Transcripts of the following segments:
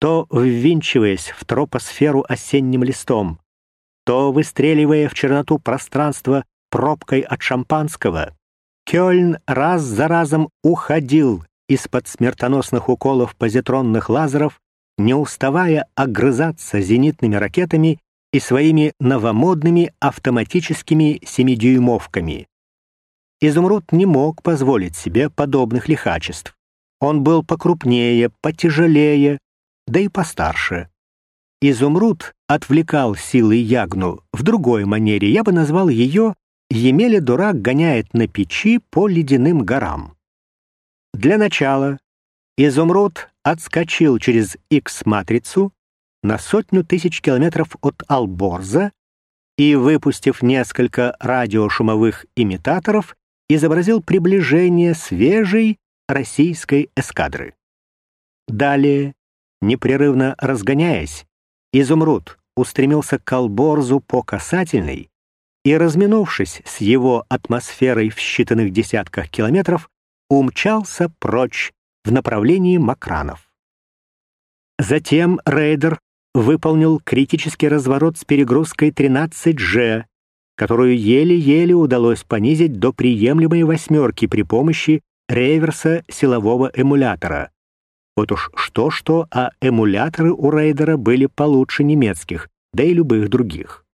то ввинчиваясь в тропосферу осенним листом, то выстреливая в черноту пространства пробкой от шампанского, Кёльн раз за разом уходил из-под смертоносных уколов позитронных лазеров, не уставая огрызаться зенитными ракетами и своими новомодными автоматическими семидюймовками. Изумруд не мог позволить себе подобных лихачеств. Он был покрупнее, потяжелее, да и постарше. Изумруд отвлекал силы Ягну в другой манере, я бы назвал ее «Емеля дурак гоняет на печи по ледяным горам». Для начала Изумруд отскочил через X-матрицу на сотню тысяч километров от Алборза и, выпустив несколько радиошумовых имитаторов, изобразил приближение свежей российской эскадры. Далее, непрерывно разгоняясь, изумруд устремился к Алборзу по касательной и, разминувшись с его атмосферой в считанных десятках километров, умчался прочь в направлении Макранов. Затем рейдер выполнил критический разворот с перегрузкой 13G, которую еле-еле удалось понизить до приемлемой восьмерки при помощи реверса силового эмулятора. Вот уж что-что, а эмуляторы у рейдера были получше немецких, да и любых других.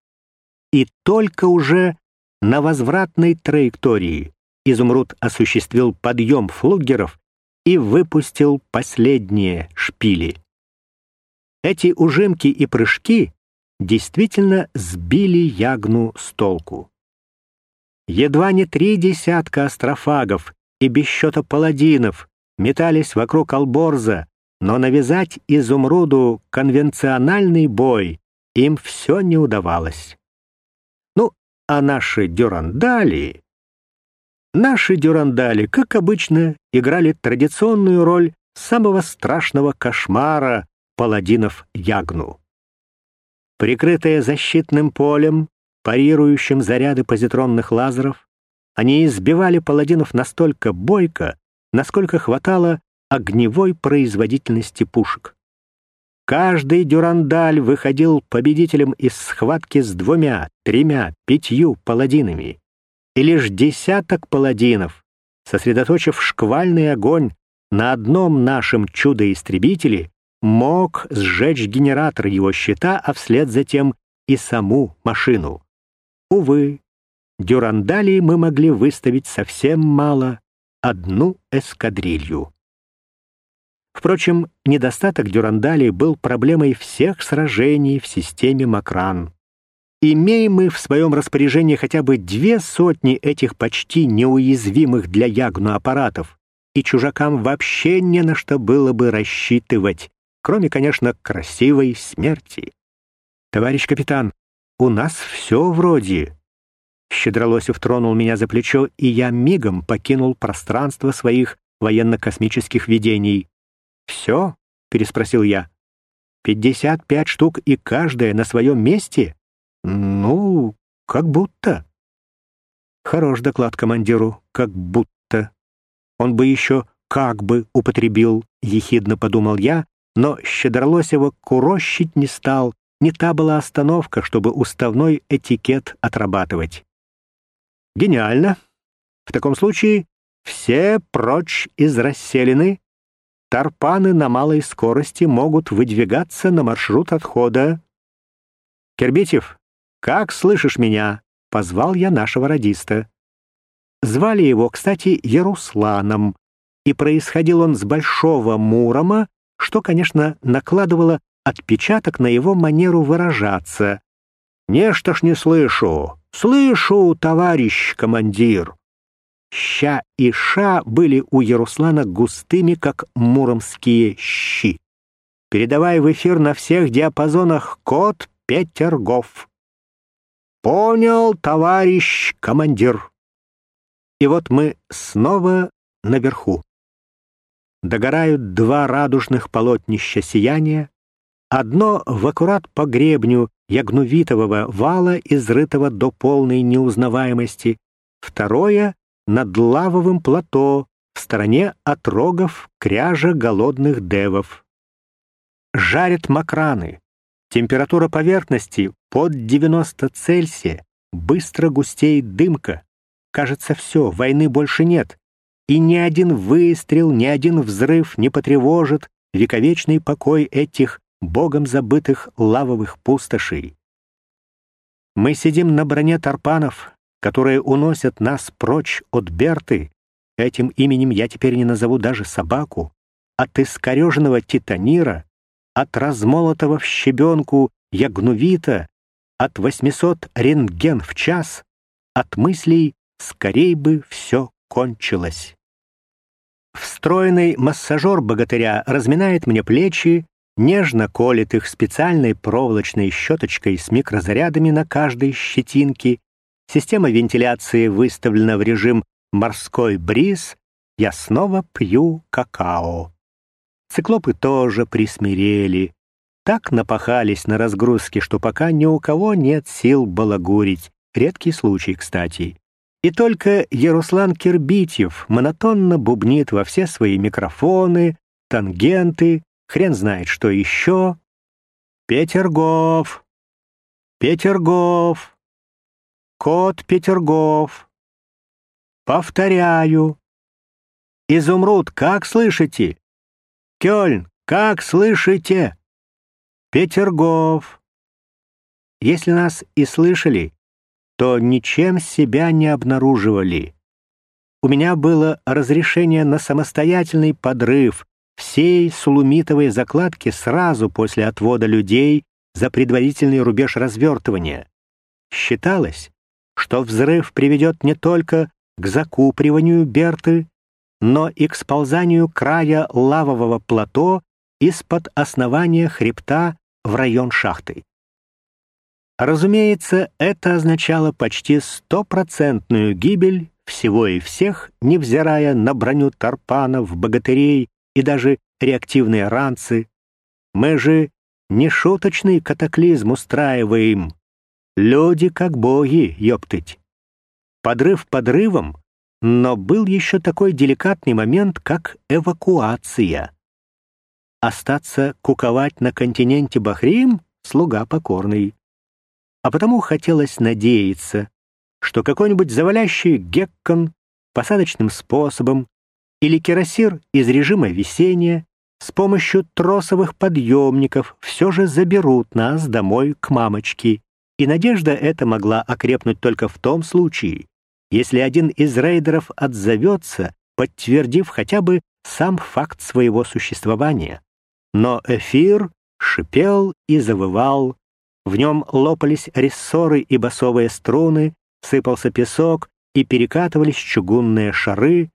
И только уже на возвратной траектории изумруд осуществил подъем флугеров и выпустил последние шпили. Эти ужимки и прыжки действительно сбили Ягну с толку. Едва не три десятка астрофагов и без счета паладинов метались вокруг Алборза, но навязать изумруду конвенциональный бой им все не удавалось. Ну, а наши дюрандали... Наши дюрандали, как обычно, играли традиционную роль самого страшного кошмара паладинов Ягну. Прикрытые защитным полем, парирующим заряды позитронных лазеров, они избивали паладинов настолько бойко, насколько хватало огневой производительности пушек. Каждый дюрандаль выходил победителем из схватки с двумя, тремя, пятью паладинами и лишь десяток паладинов, сосредоточив шквальный огонь на одном нашем чудо-истребителе, мог сжечь генератор его щита, а вслед затем и саму машину. Увы, дюрандалии мы могли выставить совсем мало, одну эскадрилью. Впрочем, недостаток дюрандалии был проблемой всех сражений в системе Макран. Имеем мы в своем распоряжении хотя бы две сотни этих почти неуязвимых для ягну аппаратов, и чужакам вообще не на что было бы рассчитывать, кроме, конечно, красивой смерти. «Товарищ капитан, у нас все вроде...» Щедролосев тронул меня за плечо, и я мигом покинул пространство своих военно-космических видений. «Все?» — переспросил я. «Пятьдесят пять штук и каждая на своем месте?» «Ну, как будто». Хорош доклад командиру, как будто. Он бы еще как бы употребил, ехидно подумал я, но Щедролосева курощить не стал, не та была остановка, чтобы уставной этикет отрабатывать. Гениально. В таком случае все прочь из расселены. Тарпаны на малой скорости могут выдвигаться на маршрут отхода. Кербитев, «Как слышишь меня?» — позвал я нашего радиста. Звали его, кстати, Ярусланом, и происходил он с Большого Мурома, что, конечно, накладывало отпечаток на его манеру выражаться. «Нечто ж не слышу! Слышу, товарищ командир!» Ща и ша были у Яруслана густыми, как муромские щи. «Передавай в эфир на всех диапазонах код Петергоф». «Понял, товарищ командир». И вот мы снова наверху. Догорают два радужных полотнища сияния, одно в аккурат по гребню ягнувитового вала, изрытого до полной неузнаваемости, второе — над лавовым плато в стороне от рогов кряжа голодных девов. жарят макраны. Температура поверхности под 90 Цельсия, быстро густеет дымка. Кажется, все, войны больше нет. И ни один выстрел, ни один взрыв не потревожит вековечный покой этих богом забытых лавовых пустошей. Мы сидим на броне тарпанов, которые уносят нас прочь от Берты. Этим именем я теперь не назову даже собаку. От искореженного титанира, от размолотого в щебенку ягнувита, от 800 рентген в час, от мыслей «скорей бы все кончилось». Встроенный массажер богатыря разминает мне плечи, нежно колет их специальной проволочной щеточкой с микрозарядами на каждой щетинке, система вентиляции выставлена в режим «морской бриз», я снова пью какао. Циклопы тоже присмирели. Так напахались на разгрузке, что пока ни у кого нет сил балагурить. Редкий случай, кстати. И только Яруслан Кирбитьев монотонно бубнит во все свои микрофоны, тангенты, хрен знает что еще. Петергоф, Петергоф, кот Петергоф. Повторяю. Изумруд, как слышите? Кёльн, как слышите? Петергоф. Если нас и слышали, то ничем себя не обнаруживали. У меня было разрешение на самостоятельный подрыв всей сулумитовой закладки сразу после отвода людей за предварительный рубеж развертывания. Считалось, что взрыв приведет не только к закуприванию Берты, но и к сползанию края лавового плато из-под основания хребта в район шахты. Разумеется, это означало почти стопроцентную гибель всего и всех, невзирая на броню тарпанов, богатырей и даже реактивные ранцы. Мы же не шуточный катаклизм устраиваем. Люди как боги, ёптыть. Подрыв подрывом, но был еще такой деликатный момент, как эвакуация. Остаться куковать на континенте Бахрим — слуга покорный а потому хотелось надеяться, что какой-нибудь завалящий геккон посадочным способом или кирасир из режима весения с помощью тросовых подъемников все же заберут нас домой к мамочке, и надежда эта могла окрепнуть только в том случае, если один из рейдеров отзовется, подтвердив хотя бы сам факт своего существования. Но эфир шипел и завывал, в нем лопались рессоры и басовые струны, сыпался песок и перекатывались чугунные шары.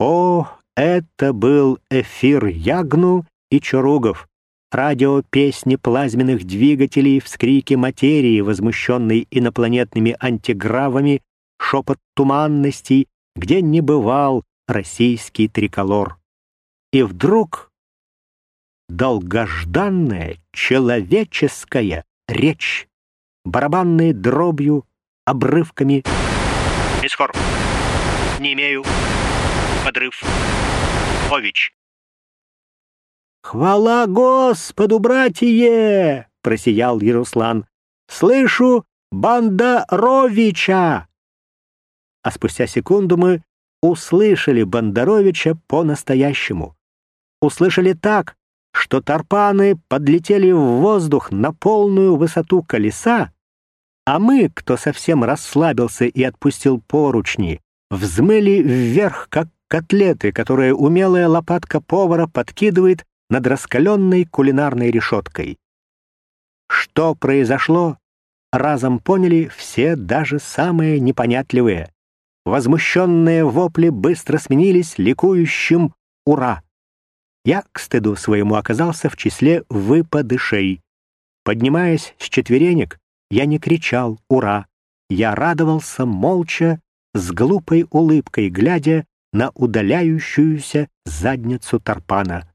О, это был эфир Ягну и Чуругов, радио песни плазменных двигателей, вскрики материи, возмущенной инопланетными антигравами, шепот туманностей, где не бывал российский триколор. И вдруг долгожданная человеческая речь, барабанные дробью, обрывками. Мисхор, не имею. Подрыв. Ович. «Хвала Господу, братье!» — просиял Яруслан. «Слышу Бандаровича!» А спустя секунду мы услышали Бандаровича по-настоящему. Услышали так, что тарпаны подлетели в воздух на полную высоту колеса, а мы, кто совсем расслабился и отпустил поручни, взмыли вверх, как котлеты, которые умелая лопатка повара подкидывает над раскаленной кулинарной решеткой. Что произошло, разом поняли все, даже самые непонятливые. Возмущенные вопли быстро сменились ликующим «Ура!». Я, к стыду своему, оказался в числе выпадышей. Поднимаясь с четверенек, я не кричал «Ура!». Я радовался молча, с глупой улыбкой глядя на удаляющуюся задницу Тарпана.